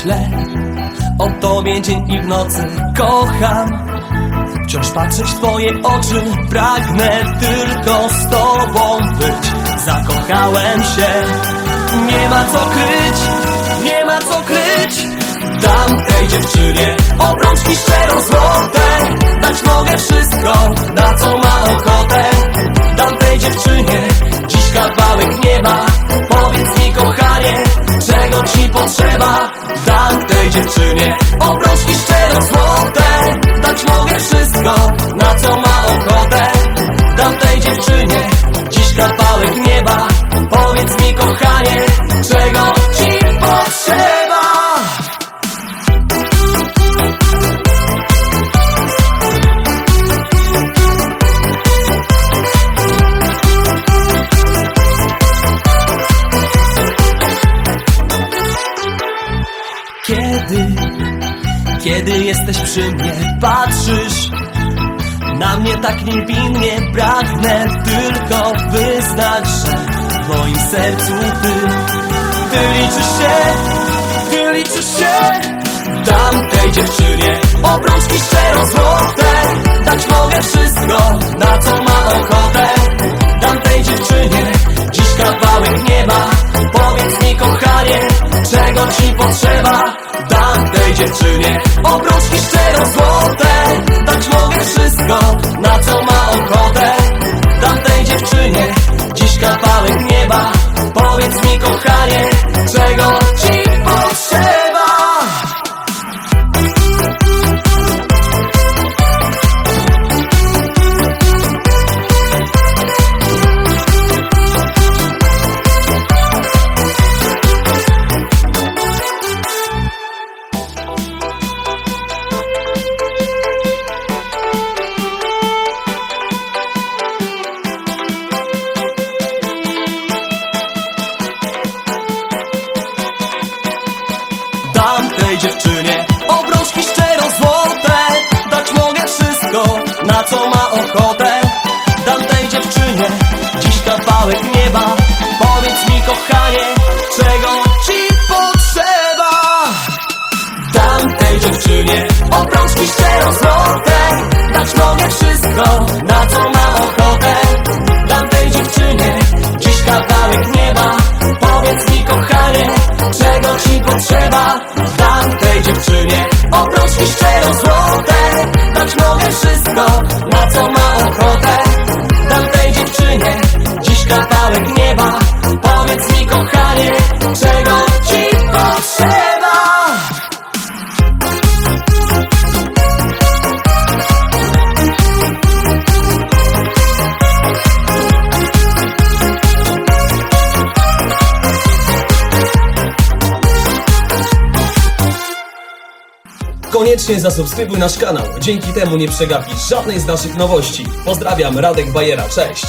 Myślę o tobie dzień i w nocy Kocham. Wciąż patrzeć w twoje oczy Pragnę tylko z tobą być. Zakochałem się. Nie ma co kryć Nie ma co kryć. Dam tej dziewczynie Obrączki szczero złote wszystko Na co ma ochotę? Dam dziewczynie Dziś kawałek nieba. Powiedz mi kochanie Czego ci potrzeba? Kiedy, kiedy jesteś przy mnie, patrzysz na mnie tak niewinnie, pragnę tylko wyznać, że w moim sercu ty, ty liczysz się, ty liczysz się. Dam tej dziewczynie obrączki szczero złote, dać mogę wszystko, na co ma ochotę. Dam tej dziewczynie dziś kawałek nieba, powiedz mi kochanie, czego ci potrzeba. Dam tej dziewczynie obrączki szczero złote, dziś kawałek nieba, powiedz mi tej dziewczynie. Obrączki szczero złote Dać mogę wszystko, na co ma ochotę. Dam tej dziewczynie dziś kawałek nieba. Powiedz mi kochanie, czego ci potrzeba? Dam tej dziewczynie obrączki szczero złote Dać mogę wszystko, na co ma ochotę. Dam tej dziewczynie dziś kawałek nieba. Powiedz mi kochanie, czego ci potrzeba Koniecznie zasubskrybuj nasz kanał, dzięki temu nie przegapisz żadnej z naszych nowości. Pozdrawiam, Radek Bajera, cześć!